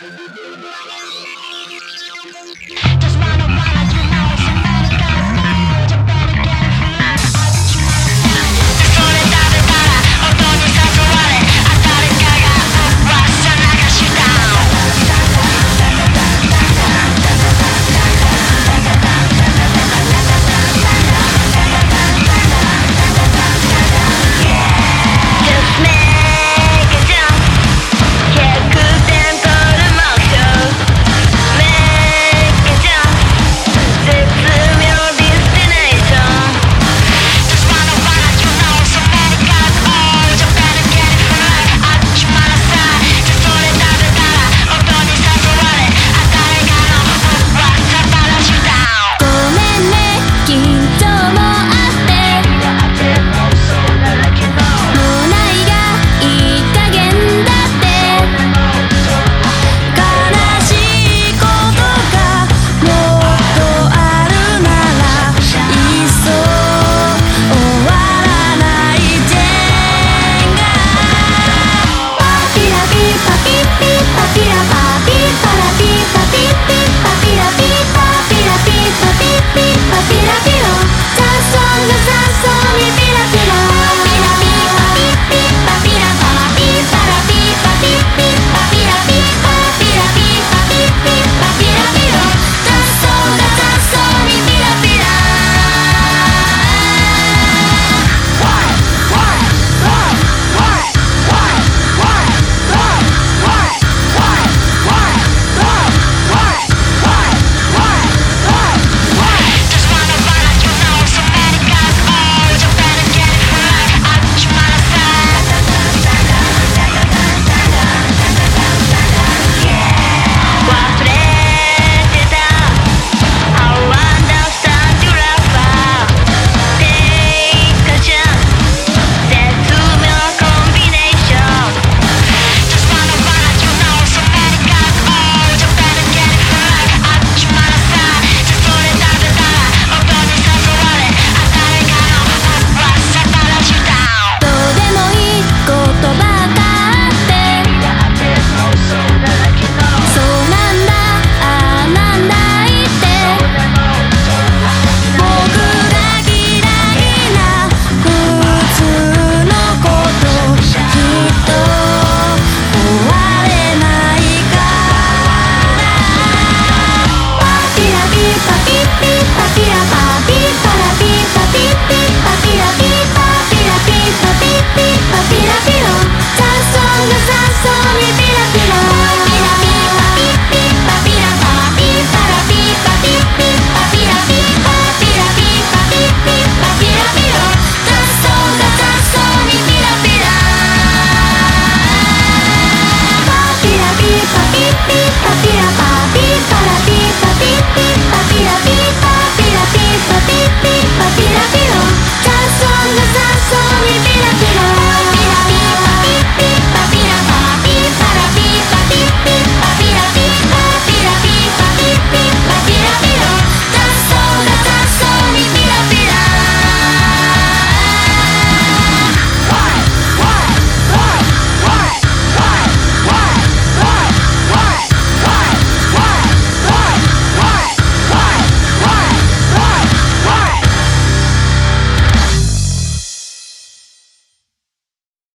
Just wanna